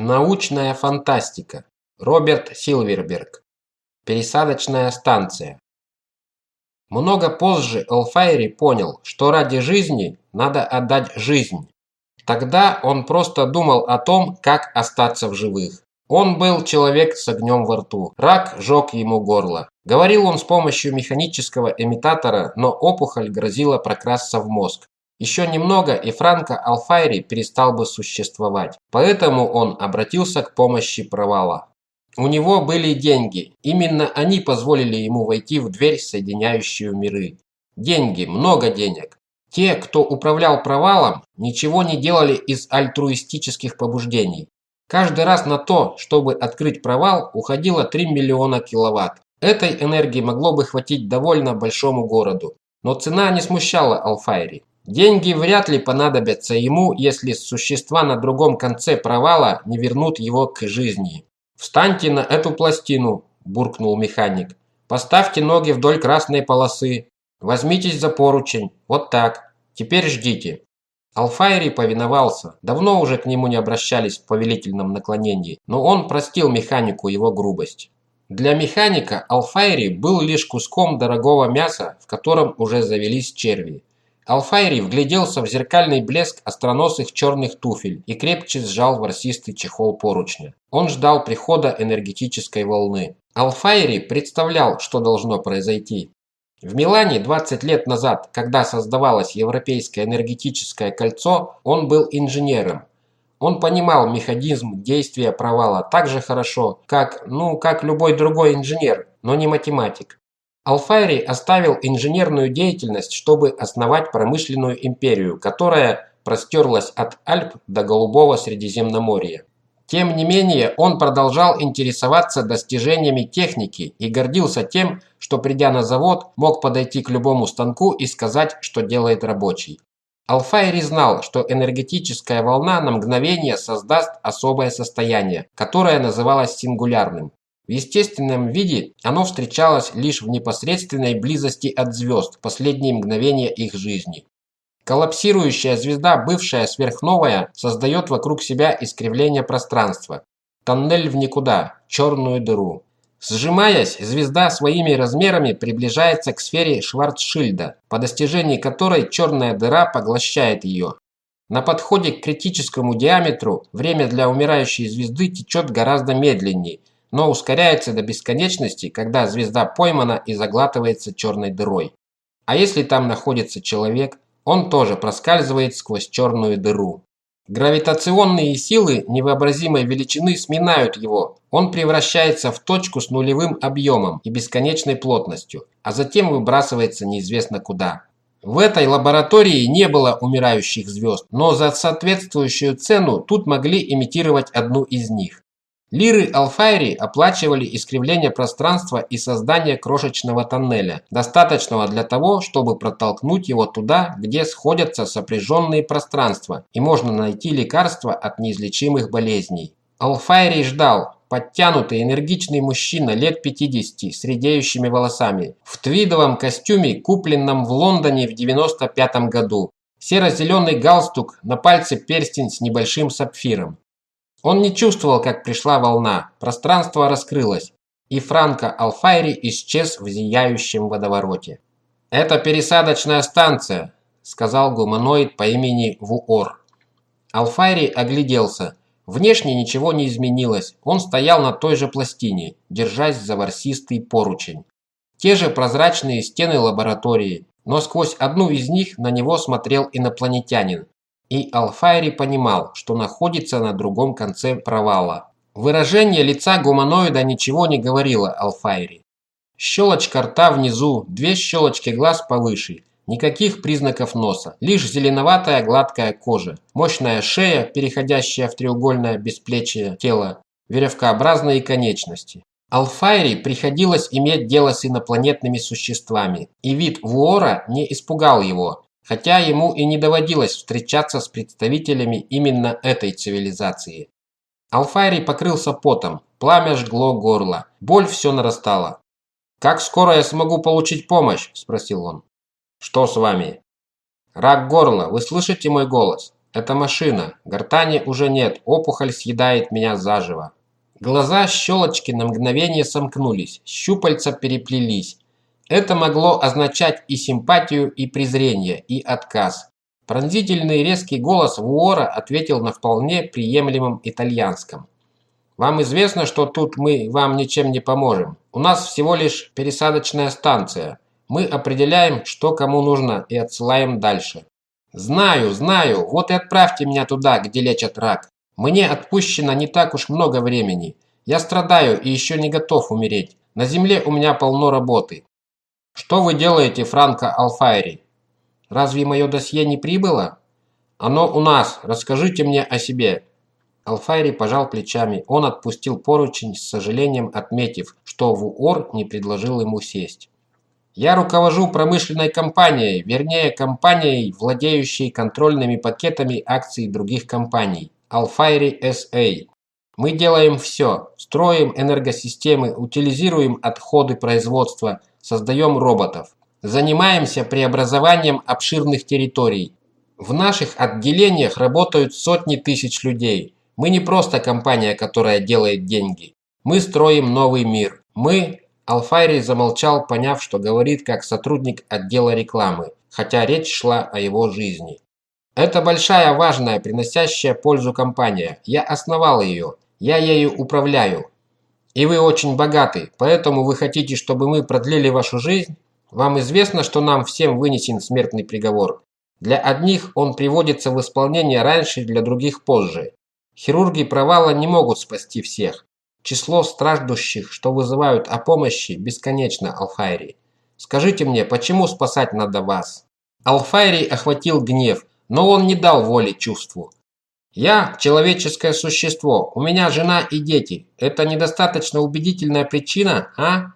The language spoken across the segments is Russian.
Научная фантастика. Роберт Силверберг. Пересадочная станция. Много позже Алфайри понял, что ради жизни надо отдать жизнь. Тогда он просто думал о том, как остаться в живых. Он был человек с огнем во рту. Рак жег ему горло. Говорил он с помощью механического имитатора, но опухоль грозила прокрасться в мозг. Еще немного, и Франко Алфайри перестал бы существовать. Поэтому он обратился к помощи провала. У него были деньги. Именно они позволили ему войти в дверь, соединяющую миры. Деньги, много денег. Те, кто управлял провалом, ничего не делали из альтруистических побуждений. Каждый раз на то, чтобы открыть провал, уходило 3 миллиона киловатт. Этой энергии могло бы хватить довольно большому городу. Но цена не смущала Алфайри. Деньги вряд ли понадобятся ему, если существа на другом конце провала не вернут его к жизни. «Встаньте на эту пластину», – буркнул механик. «Поставьте ноги вдоль красной полосы. Возьмитесь за поручень. Вот так. Теперь ждите». Алфайри повиновался. Давно уже к нему не обращались в повелительном наклонении, но он простил механику его грубость. Для механика Алфайри был лишь куском дорогого мяса, в котором уже завелись черви. Алфайри вгляделся в зеркальный блеск остроносых черных туфель и крепче сжал ворсистый чехол поручня. Он ждал прихода энергетической волны. Алфайри представлял, что должно произойти. В Милане 20 лет назад, когда создавалось Европейское энергетическое кольцо, он был инженером. Он понимал механизм действия провала так же хорошо, как, ну, как любой другой инженер, но не математик. Алфайри оставил инженерную деятельность, чтобы основать промышленную империю, которая простерлась от Альп до Голубого Средиземноморья. Тем не менее, он продолжал интересоваться достижениями техники и гордился тем, что придя на завод, мог подойти к любому станку и сказать, что делает рабочий. Алфайри знал, что энергетическая волна на мгновение создаст особое состояние, которое называлось сингулярным. В естественном виде оно встречалось лишь в непосредственной близости от звезд последние мгновения их жизни. Коллапсирующая звезда, бывшая сверхновая, создает вокруг себя искривление пространства. Тоннель в никуда, черную дыру. Сжимаясь, звезда своими размерами приближается к сфере Шварцшильда, по достижении которой черная дыра поглощает ее. На подходе к критическому диаметру время для умирающей звезды течет гораздо медленнее – но ускоряется до бесконечности, когда звезда поймана и заглатывается черной дырой. А если там находится человек, он тоже проскальзывает сквозь черную дыру. Гравитационные силы невообразимой величины сминают его. Он превращается в точку с нулевым объемом и бесконечной плотностью, а затем выбрасывается неизвестно куда. В этой лаборатории не было умирающих звезд, но за соответствующую цену тут могли имитировать одну из них. Лиры Алфайри оплачивали искривление пространства и создание крошечного тоннеля, достаточного для того, чтобы протолкнуть его туда, где сходятся сопряженные пространства, и можно найти лекарства от неизлечимых болезней. Алфайри ждал, подтянутый энергичный мужчина лет 50 с редеющими волосами, в твидовом костюме, купленном в Лондоне в 95 году, серо-зеленый галстук, на пальце перстень с небольшим сапфиром. Он не чувствовал, как пришла волна, пространство раскрылось, и Франко Алфайри исчез в зияющем водовороте. «Это пересадочная станция», – сказал гуманоид по имени Вуор. Алфайри огляделся. Внешне ничего не изменилось, он стоял на той же пластине, держась за ворсистый поручень. Те же прозрачные стены лаборатории, но сквозь одну из них на него смотрел инопланетянин, и Алфайри понимал, что находится на другом конце провала. Выражение лица гуманоида ничего не говорило Алфайри. Щелочка рта внизу, две щелочки глаз повыше, никаких признаков носа, лишь зеленоватая гладкая кожа, мощная шея, переходящая в треугольное бесплечие тело, веревкообразные конечности. Алфайри приходилось иметь дело с инопланетными существами, и вид Вуора не испугал его, хотя ему и не доводилось встречаться с представителями именно этой цивилизации. Алфайри покрылся потом, пламя жгло горло, боль все нарастала. «Как скоро я смогу получить помощь?» – спросил он. «Что с вами?» «Рак горла, вы слышите мой голос? Это машина. Гортани уже нет. Опухоль съедает меня заживо. Глаза щелочки на мгновение сомкнулись, щупальца переплелись. Это могло означать и симпатию, и презрение, и отказ. Пронзительный резкий голос Вуора ответил на вполне приемлемом итальянском. «Вам известно, что тут мы вам ничем не поможем. У нас всего лишь пересадочная станция. Мы определяем, что кому нужно, и отсылаем дальше». «Знаю, знаю. Вот и отправьте меня туда, где лечат рак. Мне отпущено не так уж много времени. Я страдаю и еще не готов умереть. На земле у меня полно работы. Что вы делаете, Франко Алфайри? Разве мое досье не прибыло? Оно у нас. Расскажите мне о себе. Алфайри пожал плечами. Он отпустил поручень, с сожалением отметив, что Вуор не предложил ему сесть. Я руковожу промышленной компанией, вернее компанией, владеющей контрольными пакетами акций других компаний. Alfire SA. Мы делаем все. Строим энергосистемы, утилизируем отходы производства, создаем роботов. Занимаемся преобразованием обширных территорий. В наших отделениях работают сотни тысяч людей. Мы не просто компания, которая делает деньги. Мы строим новый мир. Мы... Алфайри замолчал, поняв, что говорит как сотрудник отдела рекламы, хотя речь шла о его жизни. Это большая, важная, приносящая пользу компания. Я основал ее. Я ею управляю. И вы очень богаты, поэтому вы хотите, чтобы мы продлили вашу жизнь? Вам известно, что нам всем вынесен смертный приговор. Для одних он приводится в исполнение раньше, для других позже. Хирурги провала не могут спасти всех. Число страждущих, что вызывают о помощи, бесконечно, Алфайри. Скажите мне, почему спасать надо вас? Алфайри охватил гнев – но он не дал воли чувству. «Я – человеческое существо, у меня жена и дети. Это недостаточно убедительная причина, а?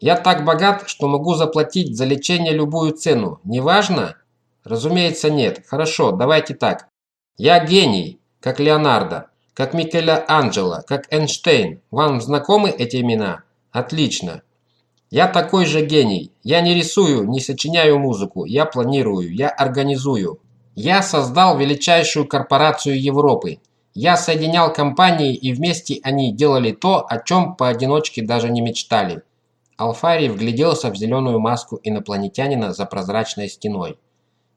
Я так богат, что могу заплатить за лечение любую цену. Неважно?» «Разумеется, нет. Хорошо, давайте так. Я гений, как Леонардо, как Микеля Анджело, как Эйнштейн. Вам знакомы эти имена? Отлично. Я такой же гений. Я не рисую, не сочиняю музыку. Я планирую, я организую. Я создал величайшую корпорацию Европы. Я соединял компании, и вместе они делали то, о чем поодиночке даже не мечтали. Алфари вгляделся в зеленую маску инопланетянина за прозрачной стеной.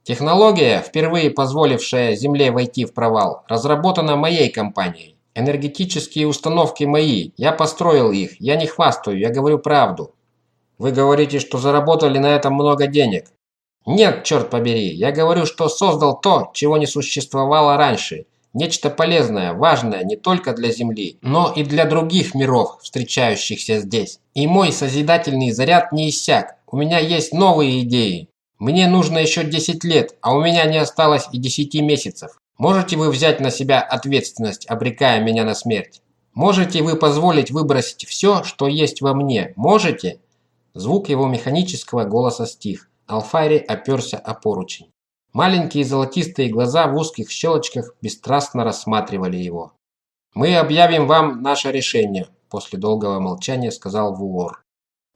Технология, впервые позволившая Земле войти в провал, разработана моей компанией. Энергетические установки мои, я построил их, я не хвастаю, я говорю правду. Вы говорите, что заработали на этом много денег. Нет, черт побери, я говорю, что создал то, чего не существовало раньше. Нечто полезное, важное не только для Земли, но и для других миров, встречающихся здесь. И мой созидательный заряд не иссяк. У меня есть новые идеи. Мне нужно еще 10 лет, а у меня не осталось и 10 месяцев. Можете вы взять на себя ответственность, обрекая меня на смерть? Можете вы позволить выбросить все, что есть во мне? Можете?» Звук его механического голоса стих. Алфайри оперся о поручень. Маленькие золотистые глаза в узких щелочках бесстрастно рассматривали его. «Мы объявим вам наше решение», – после долгого молчания сказал Вуор.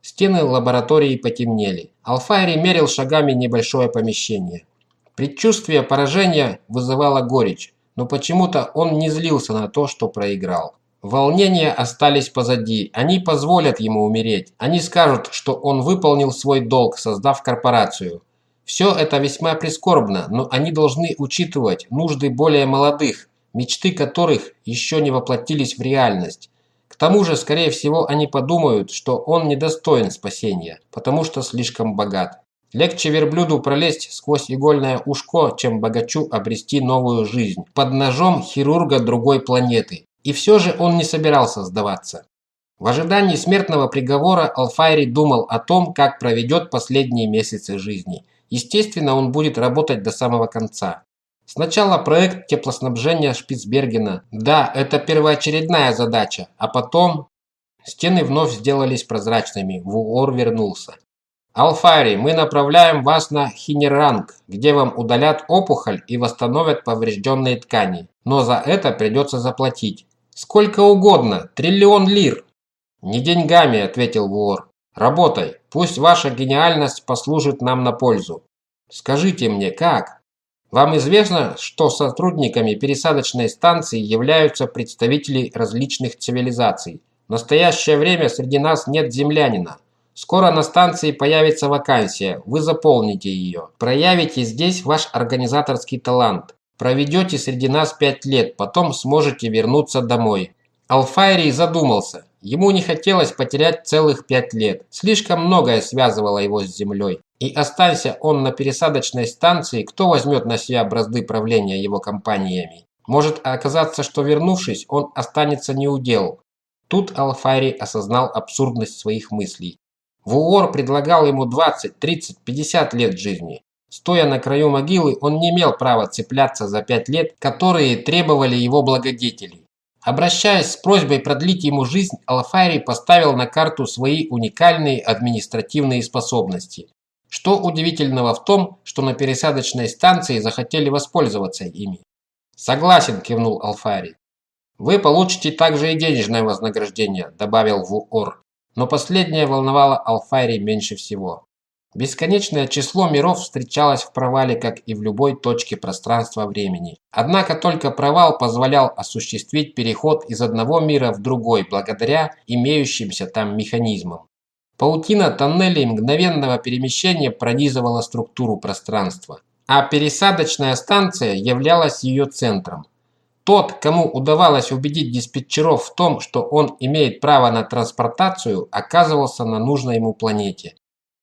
Стены лаборатории потемнели. Алфайри мерил шагами небольшое помещение. Предчувствие поражения вызывало горечь, но почему-то он не злился на то, что проиграл. Волнения остались позади. Они позволят ему умереть. Они скажут, что он выполнил свой долг, создав корпорацию. Все это весьма прискорбно, но они должны учитывать нужды более молодых, мечты которых еще не воплотились в реальность. К тому же, скорее всего, они подумают, что он недостоин спасения, потому что слишком богат. Легче верблюду пролезть сквозь игольное ушко, чем богачу обрести новую жизнь под ножом хирурга другой планеты. И все же он не собирался сдаваться. В ожидании смертного приговора Алфайри думал о том, как проведет последние месяцы жизни. Естественно, он будет работать до самого конца. Сначала проект теплоснабжения Шпицбергена. Да, это первоочередная задача, а потом... Стены вновь сделались прозрачными, Вуор вернулся. «Алфари, мы направляем вас на Хинеранг, где вам удалят опухоль и восстановят поврежденные ткани. Но за это придется заплатить. Сколько угодно, триллион лир. Не деньгами, ответил вор. Работай, пусть ваша гениальность послужит нам на пользу. Скажите мне, как? Вам известно, что сотрудниками пересадочной станции являются представители различных цивилизаций. В настоящее время среди нас нет землянина. Скоро на станции появится вакансия, вы заполните ее. Проявите здесь ваш организаторский талант. Проведете среди нас пять лет, потом сможете вернуться домой. Алфайрий задумался. Ему не хотелось потерять целых пять лет. Слишком многое связывало его с землей. И останься он на пересадочной станции, кто возьмет на себя бразды правления его компаниями? Может оказаться, что вернувшись, он останется неудел. Тут Алфайри осознал абсурдность своих мыслей. Вуор предлагал ему 20, 30, 50 лет жизни. Стоя на краю могилы, он не имел права цепляться за пять лет, которые требовали его благодетелей. Обращаясь с просьбой продлить ему жизнь, Алфайри поставил на карту свои уникальные административные способности. Что удивительного в том, что на пересадочной станции захотели воспользоваться ими? «Согласен», – кивнул Алфайри. «Вы получите также и денежное вознаграждение», – добавил Вуор. Но последнее волновало Алфайри меньше всего. Бесконечное число миров встречалось в провале, как и в любой точке пространства-времени. Однако только провал позволял осуществить переход из одного мира в другой благодаря имеющимся там механизмам. Паутина тоннелей мгновенного перемещения пронизывала структуру пространства, а пересадочная станция являлась ее центром. Тот, кому удавалось убедить диспетчеров в том, что он имеет право на транспортацию, оказывался на нужной ему планете.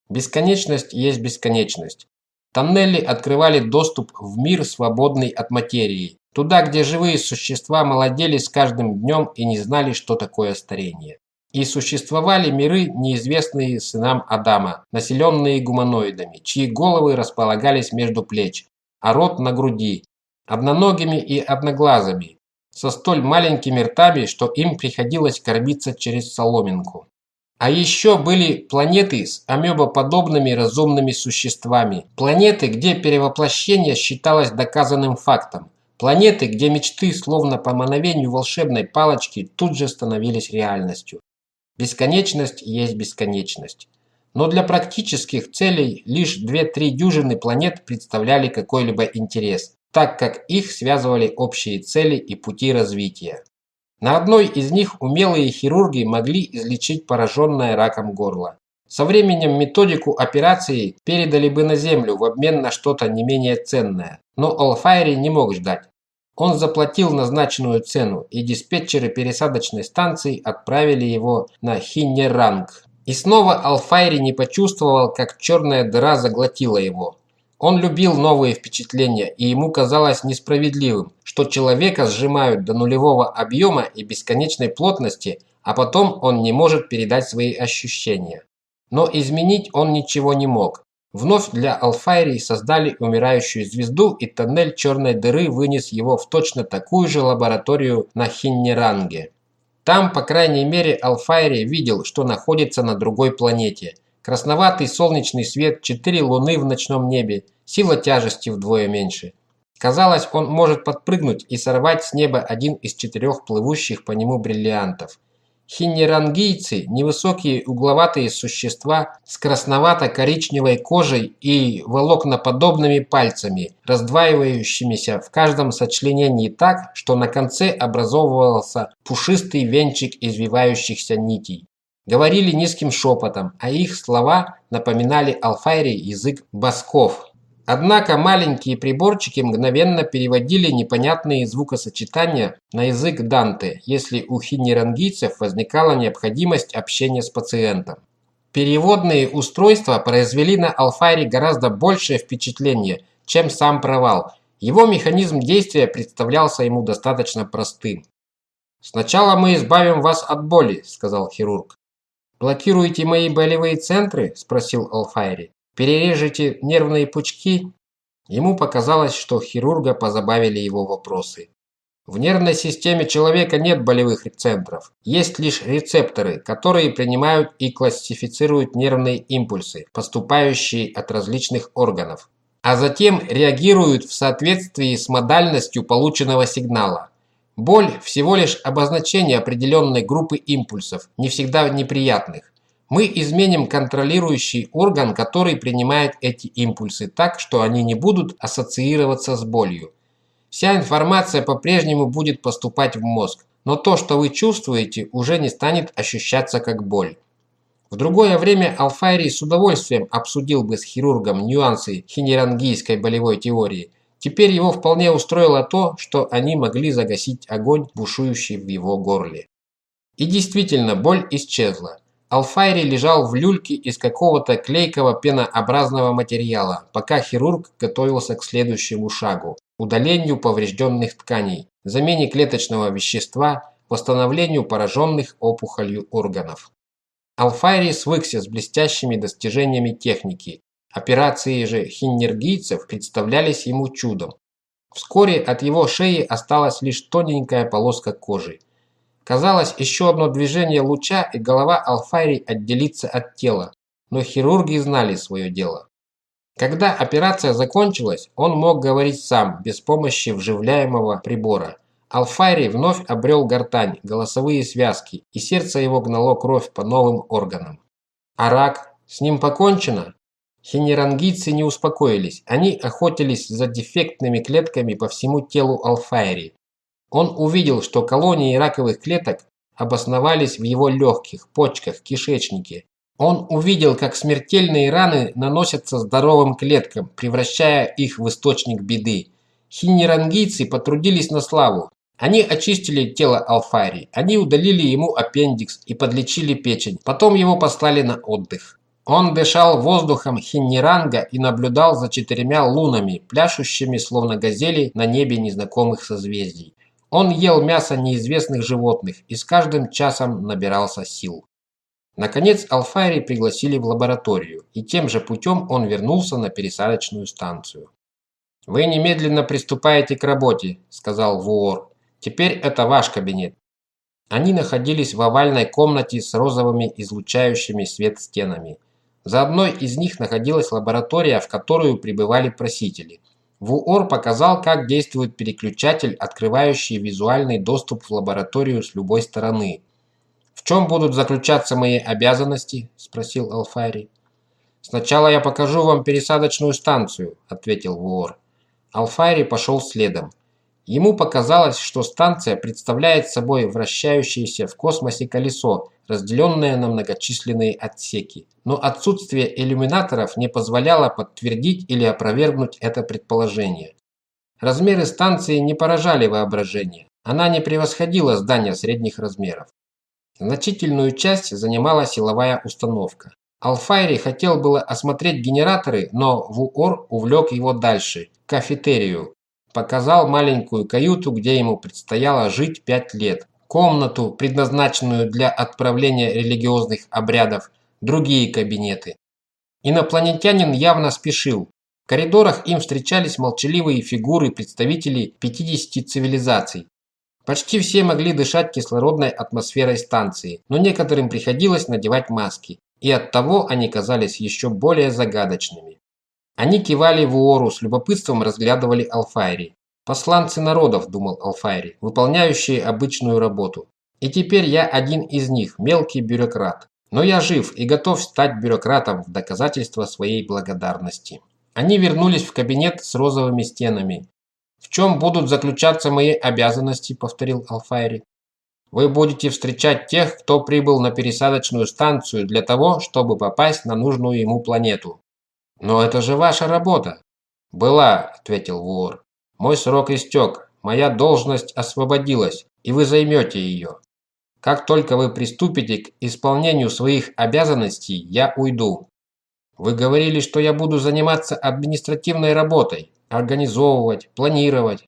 Бесконечность есть бесконечность. Тоннели открывали доступ в мир, свободный от материи. Туда, где живые существа молодели с каждым днем и не знали, что такое старение. И существовали миры, неизвестные сынам Адама, населенные гуманоидами, чьи головы располагались между плеч, а рот на груди, одноногими и одноглазыми, со столь маленькими ртами, что им приходилось кормиться через соломинку. А еще были планеты с амебоподобными разумными существами. Планеты, где перевоплощение считалось доказанным фактом. Планеты, где мечты, словно по мановению волшебной палочки, тут же становились реальностью. Бесконечность есть бесконечность. Но для практических целей лишь 2-3 дюжины планет представляли какой-либо интерес, так как их связывали общие цели и пути развития. На одной из них умелые хирурги могли излечить пораженное раком горло. Со временем методику операции передали бы на землю в обмен на что-то не менее ценное, но Олфайри не мог ждать. Он заплатил назначенную цену, и диспетчеры пересадочной станции отправили его на Хиннеранг. И снова Алфайри не почувствовал, как черная дыра заглотила его. Он любил новые впечатления, и ему казалось несправедливым, что человека сжимают до нулевого объема и бесконечной плотности, а потом он не может передать свои ощущения. Но изменить он ничего не мог. Вновь для Алфайри создали умирающую звезду, и тоннель черной дыры вынес его в точно такую же лабораторию на Хиннеранге. Там, по крайней мере, Алфайри видел, что находится на другой планете – Красноватый солнечный свет, четыре луны в ночном небе, сила тяжести вдвое меньше. Казалось, он может подпрыгнуть и сорвать с неба один из четырех плывущих по нему бриллиантов. Хиннерангийцы – невысокие угловатые существа с красновато-коричневой кожей и волокноподобными пальцами, раздваивающимися в каждом сочленении так, что на конце образовывался пушистый венчик извивающихся нитей говорили низким шепотом, а их слова напоминали Алфайре язык басков. Однако маленькие приборчики мгновенно переводили непонятные звукосочетания на язык Данте, если у хинерангийцев возникала необходимость общения с пациентом. Переводные устройства произвели на Алфайре гораздо большее впечатление, чем сам провал. Его механизм действия представлялся ему достаточно простым. «Сначала мы избавим вас от боли», – сказал хирург. «Блокируете мои болевые центры?» – спросил Алфайри. «Перережете нервные пучки?» Ему показалось, что хирурга позабавили его вопросы. В нервной системе человека нет болевых центров. Есть лишь рецепторы, которые принимают и классифицируют нервные импульсы, поступающие от различных органов, а затем реагируют в соответствии с модальностью полученного сигнала. Боль – всего лишь обозначение определенной группы импульсов, не всегда неприятных. Мы изменим контролирующий орган, который принимает эти импульсы так, что они не будут ассоциироваться с болью. Вся информация по-прежнему будет поступать в мозг, но то, что вы чувствуете, уже не станет ощущаться как боль. В другое время Алфайри с удовольствием обсудил бы с хирургом нюансы хинерангийской болевой теории. Теперь его вполне устроило то, что они могли загасить огонь, бушующий в его горле. И действительно, боль исчезла. Алфайри лежал в люльке из какого-то клейкого пенообразного материала, пока хирург готовился к следующему шагу – удалению поврежденных тканей, замене клеточного вещества, восстановлению пораженных опухолью органов. Алфайри свыкся с блестящими достижениями техники. Операции же хиннергийцев представлялись ему чудом. Вскоре от его шеи осталась лишь тоненькая полоска кожи. Казалось, еще одно движение луча, и голова Алфайри отделится от тела. Но хирурги знали свое дело. Когда операция закончилась, он мог говорить сам, без помощи вживляемого прибора. Алфайри вновь обрел гортань, голосовые связки, и сердце его гнало кровь по новым органам. А рак? С ним покончено? Хинерангийцы не успокоились. Они охотились за дефектными клетками по всему телу Алфайри, он увидел, что колонии раковых клеток обосновались в его легких, почках, кишечнике. Он увидел, как смертельные раны наносятся здоровым клеткам, превращая их в источник беды. Хиннерангийцы потрудились на славу. Они очистили тело Алфари, они удалили ему аппендикс и подлечили печень, потом его послали на отдых. Он дышал воздухом Хинниранга и наблюдал за четырьмя лунами, пляшущими словно газели на небе незнакомых созвездий. Он ел мясо неизвестных животных и с каждым часом набирался сил. Наконец Алфайри пригласили в лабораторию, и тем же путем он вернулся на пересадочную станцию. «Вы немедленно приступаете к работе», – сказал Вуор. «Теперь это ваш кабинет». Они находились в овальной комнате с розовыми излучающими свет стенами. За одной из них находилась лаборатория, в которую прибывали просители – Вуор показал, как действует переключатель, открывающий визуальный доступ в лабораторию с любой стороны. «В чем будут заключаться мои обязанности?» – спросил Алфайри. «Сначала я покажу вам пересадочную станцию», – ответил Вуор. Алфайри пошел следом. Ему показалось, что станция представляет собой вращающееся в космосе колесо, разделенное на многочисленные отсеки. Но отсутствие иллюминаторов не позволяло подтвердить или опровергнуть это предположение. Размеры станции не поражали воображение. Она не превосходила здания средних размеров. Значительную часть занимала силовая установка. Алфайри хотел было осмотреть генераторы, но Вуор увлек его дальше, к кафетерию, показал маленькую каюту, где ему предстояло жить пять лет, комнату, предназначенную для отправления религиозных обрядов, другие кабинеты. Инопланетянин явно спешил. В коридорах им встречались молчаливые фигуры представителей 50 цивилизаций. Почти все могли дышать кислородной атмосферой станции, но некоторым приходилось надевать маски, и оттого они казались еще более загадочными. Они кивали в Уору, с любопытством разглядывали Алфайри. «Посланцы народов», – думал Алфайри, – «выполняющие обычную работу. И теперь я один из них, мелкий бюрократ. Но я жив и готов стать бюрократом в доказательство своей благодарности». Они вернулись в кабинет с розовыми стенами. «В чем будут заключаться мои обязанности?» – повторил Алфайри. «Вы будете встречать тех, кто прибыл на пересадочную станцию для того, чтобы попасть на нужную ему планету. «Но это же ваша работа!» «Была», – ответил вор. «Мой срок истек, моя должность освободилась, и вы займете ее. Как только вы приступите к исполнению своих обязанностей, я уйду. Вы говорили, что я буду заниматься административной работой, организовывать, планировать.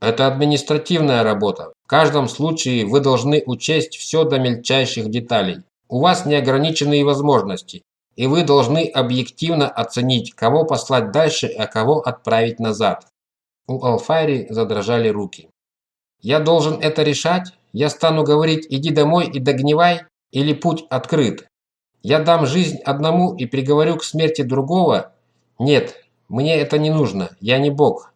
Это административная работа. В каждом случае вы должны учесть все до мельчайших деталей. У вас неограниченные возможности, и вы должны объективно оценить, кого послать дальше, а кого отправить назад. У Алфайри задрожали руки. Я должен это решать? Я стану говорить «иди домой и догнивай» или «путь открыт»? Я дам жизнь одному и приговорю к смерти другого? Нет, мне это не нужно, я не бог.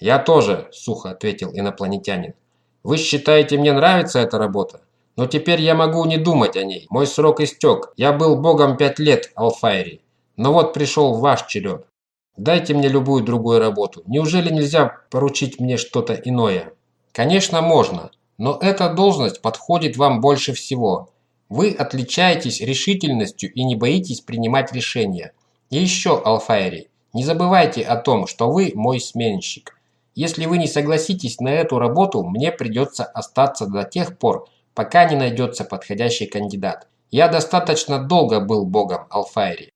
Я тоже, сухо ответил инопланетянин. Вы считаете, мне нравится эта работа? Но теперь я могу не думать о ней. Мой срок истек. Я был богом пять лет, Алфайри. Но вот пришел ваш черед. Дайте мне любую другую работу. Неужели нельзя поручить мне что-то иное? Конечно, можно. Но эта должность подходит вам больше всего. Вы отличаетесь решительностью и не боитесь принимать решения. И еще, Алфайри, не забывайте о том, что вы мой сменщик. Если вы не согласитесь на эту работу, мне придется остаться до тех пор, пока не найдется подходящий кандидат. Я достаточно долго был богом Алфайри.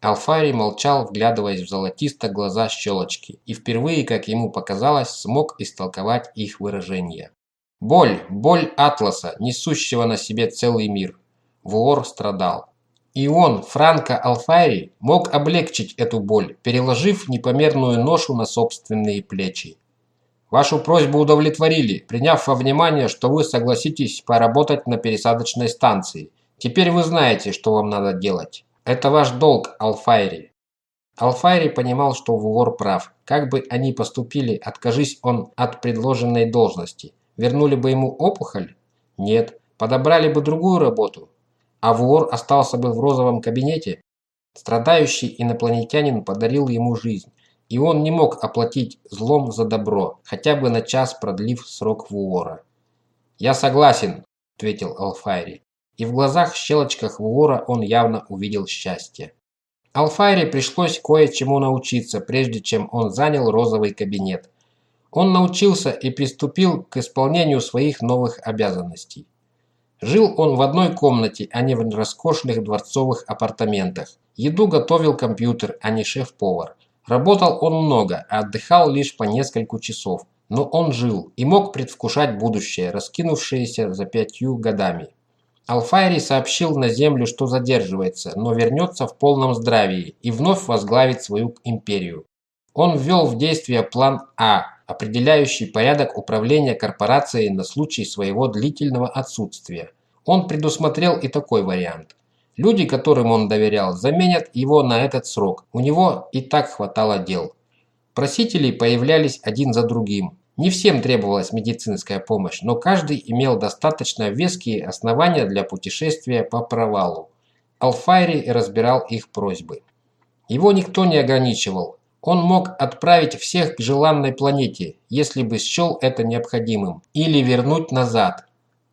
Алфайри молчал, вглядываясь в золотисто глаза щелочки, и впервые, как ему показалось, смог истолковать их выражение. Боль, боль Атласа, несущего на себе целый мир. Вуор страдал. И он, Франко Алфайри, мог облегчить эту боль, переложив непомерную ношу на собственные плечи. Вашу просьбу удовлетворили, приняв во внимание, что вы согласитесь поработать на пересадочной станции. Теперь вы знаете, что вам надо делать. Это ваш долг, Алфайри. Алфайри понимал, что вор прав. Как бы они поступили, откажись он от предложенной должности. Вернули бы ему опухоль? Нет. Подобрали бы другую работу? А вор остался бы в розовом кабинете? Страдающий инопланетянин подарил ему жизнь и он не мог оплатить злом за добро, хотя бы на час продлив срок вуора. «Я согласен», – ответил Алфайри, и в глазах-щелочках вуора он явно увидел счастье. Алфайри пришлось кое-чему научиться, прежде чем он занял розовый кабинет. Он научился и приступил к исполнению своих новых обязанностей. Жил он в одной комнате, а не в роскошных дворцовых апартаментах. Еду готовил компьютер, а не шеф-повар. Работал он много, а отдыхал лишь по несколько часов. Но он жил и мог предвкушать будущее, раскинувшееся за пятью годами. Алфайри сообщил на землю, что задерживается, но вернется в полном здравии и вновь возглавит свою империю. Он ввел в действие план А, определяющий порядок управления корпорацией на случай своего длительного отсутствия. Он предусмотрел и такой вариант. Люди, которым он доверял, заменят его на этот срок. У него и так хватало дел. Просители появлялись один за другим. Не всем требовалась медицинская помощь, но каждый имел достаточно веские основания для путешествия по провалу. Алфайри разбирал их просьбы. Его никто не ограничивал. Он мог отправить всех к желанной планете, если бы счел это необходимым, или вернуть назад,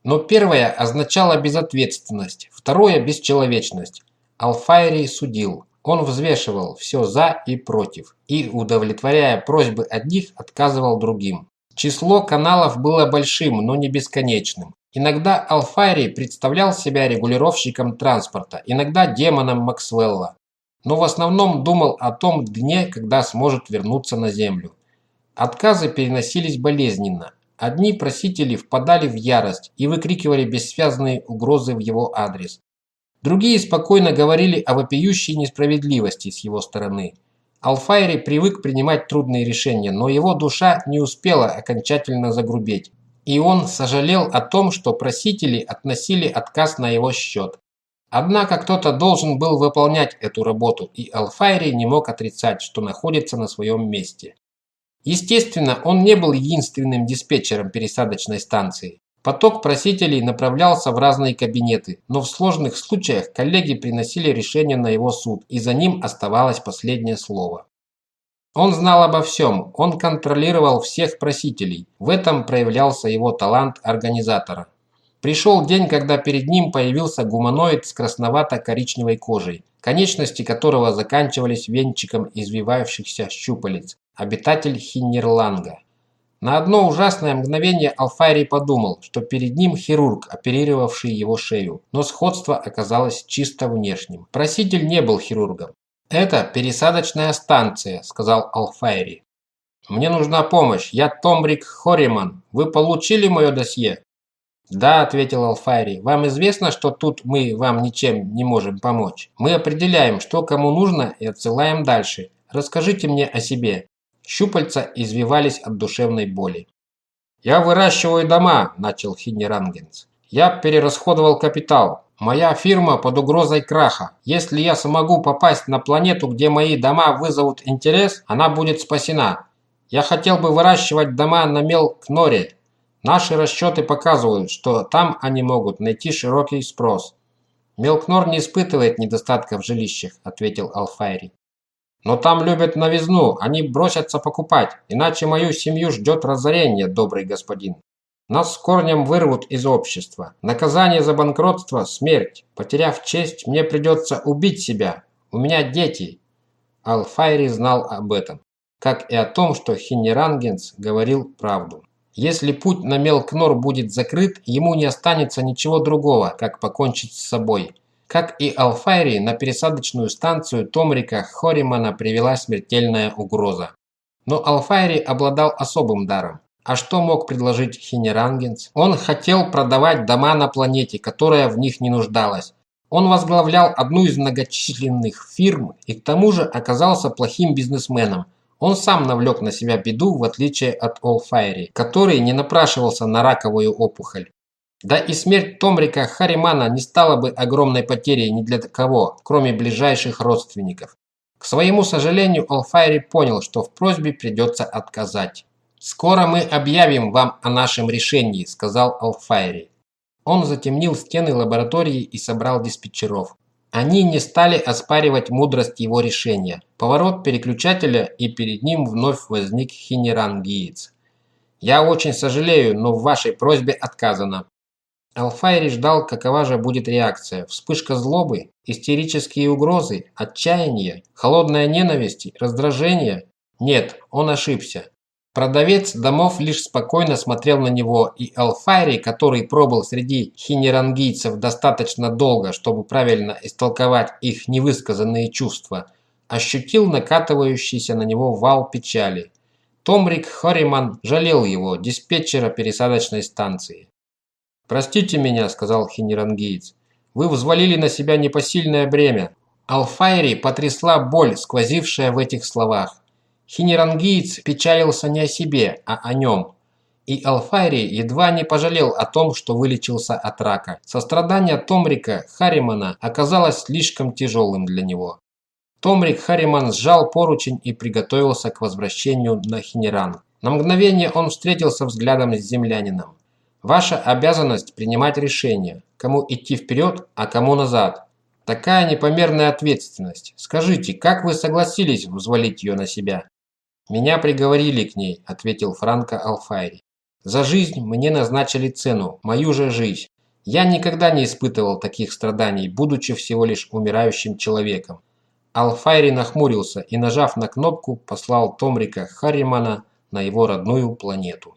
но первое означало безответственность, второе – бесчеловечность. Алфайри судил. Он взвешивал все «за» и «против» и, удовлетворяя просьбы одних, отказывал другим. Число каналов было большим, но не бесконечным. Иногда Алфайри представлял себя регулировщиком транспорта, иногда демоном Максвелла. Но в основном думал о том дне, когда сможет вернуться на Землю. Отказы переносились болезненно. Одни просители впадали в ярость и выкрикивали бессвязные угрозы в его адрес. Другие спокойно говорили о вопиющей несправедливости с его стороны. Алфайри привык принимать трудные решения, но его душа не успела окончательно загрубеть. И он сожалел о том, что просители относили отказ на его счет. Однако кто-то должен был выполнять эту работу, и Алфайри не мог отрицать, что находится на своем месте. Естественно, он не был единственным диспетчером пересадочной станции. Поток просителей направлялся в разные кабинеты, но в сложных случаях коллеги приносили решение на его суд, и за ним оставалось последнее слово. Он знал обо всем, он контролировал всех просителей. В этом проявлялся его талант организатора. Пришел день, когда перед ним появился гуманоид с красновато-коричневой кожей, конечности которого заканчивались венчиком извивающихся щупалец обитатель Хиннерланга. На одно ужасное мгновение Алфайри подумал, что перед ним хирург, оперировавший его шею, но сходство оказалось чисто внешним. Проситель не был хирургом. «Это пересадочная станция», – сказал Алфайри. «Мне нужна помощь. Я Томрик Хориман. Вы получили мое досье?» «Да», – ответил Алфайри. «Вам известно, что тут мы вам ничем не можем помочь? Мы определяем, что кому нужно и отсылаем дальше. Расскажите мне о себе». Щупальца извивались от душевной боли. «Я выращиваю дома», – начал Хиннерангенс. «Я перерасходовал капитал. Моя фирма под угрозой краха. Если я смогу попасть на планету, где мои дома вызовут интерес, она будет спасена. Я хотел бы выращивать дома на Мелкноре, Наши расчеты показывают, что там они могут найти широкий спрос. Мелкнор не испытывает недостатка в жилищах, ответил Алфайри. Но там любят новизну, они бросятся покупать, иначе мою семью ждет разорение, добрый господин. Нас с корнем вырвут из общества. Наказание за банкротство – смерть. Потеряв честь, мне придется убить себя. У меня дети. Алфайри знал об этом, как и о том, что Хинерангенс говорил правду. Если путь на Мелкнор будет закрыт, ему не останется ничего другого, как покончить с собой. Как и Алфайри, на пересадочную станцию Томрика Хоримана привела смертельная угроза. Но Алфайри обладал особым даром. А что мог предложить Хинерангенс? Он хотел продавать дома на планете, которая в них не нуждалась. Он возглавлял одну из многочисленных фирм и к тому же оказался плохим бизнесменом. Он сам навлек на себя беду, в отличие от Олфайри, который не напрашивался на раковую опухоль. Да и смерть Томрика Харимана не стала бы огромной потерей ни для кого, кроме ближайших родственников. К своему сожалению, Олфайри понял, что в просьбе придется отказать. «Скоро мы объявим вам о нашем решении», – сказал Алфайри. Он затемнил стены лаборатории и собрал диспетчеров. Они не стали оспаривать мудрость его решения. Поворот переключателя, и перед ним вновь возник хинерангиец. «Я очень сожалею, но в вашей просьбе отказано». Алфайри ждал, какова же будет реакция. Вспышка злобы, истерические угрозы, отчаяние, холодная ненависть, раздражение. Нет, он ошибся. Продавец домов лишь спокойно смотрел на него, и Алфайри, который пробыл среди хинерангийцев достаточно долго, чтобы правильно истолковать их невысказанные чувства, ощутил накатывающийся на него вал печали. Томрик Хориман жалел его, диспетчера пересадочной станции. «Простите меня», – сказал хинерангиец, – «вы взвалили на себя непосильное бремя». Алфайри потрясла боль, сквозившая в этих словах. Хинерангиец печалился не о себе, а о нем. И Алфайри едва не пожалел о том, что вылечился от рака. Сострадание Томрика Харимана оказалось слишком тяжелым для него. Томрик Хариман сжал поручень и приготовился к возвращению на Хинеран. На мгновение он встретился взглядом с землянином. «Ваша обязанность принимать решение, кому идти вперед, а кому назад. Такая непомерная ответственность. Скажите, как вы согласились взвалить ее на себя?» «Меня приговорили к ней», – ответил Франко Алфайри. «За жизнь мне назначили цену, мою же жизнь. Я никогда не испытывал таких страданий, будучи всего лишь умирающим человеком». Алфайри нахмурился и, нажав на кнопку, послал Томрика Харримана на его родную планету.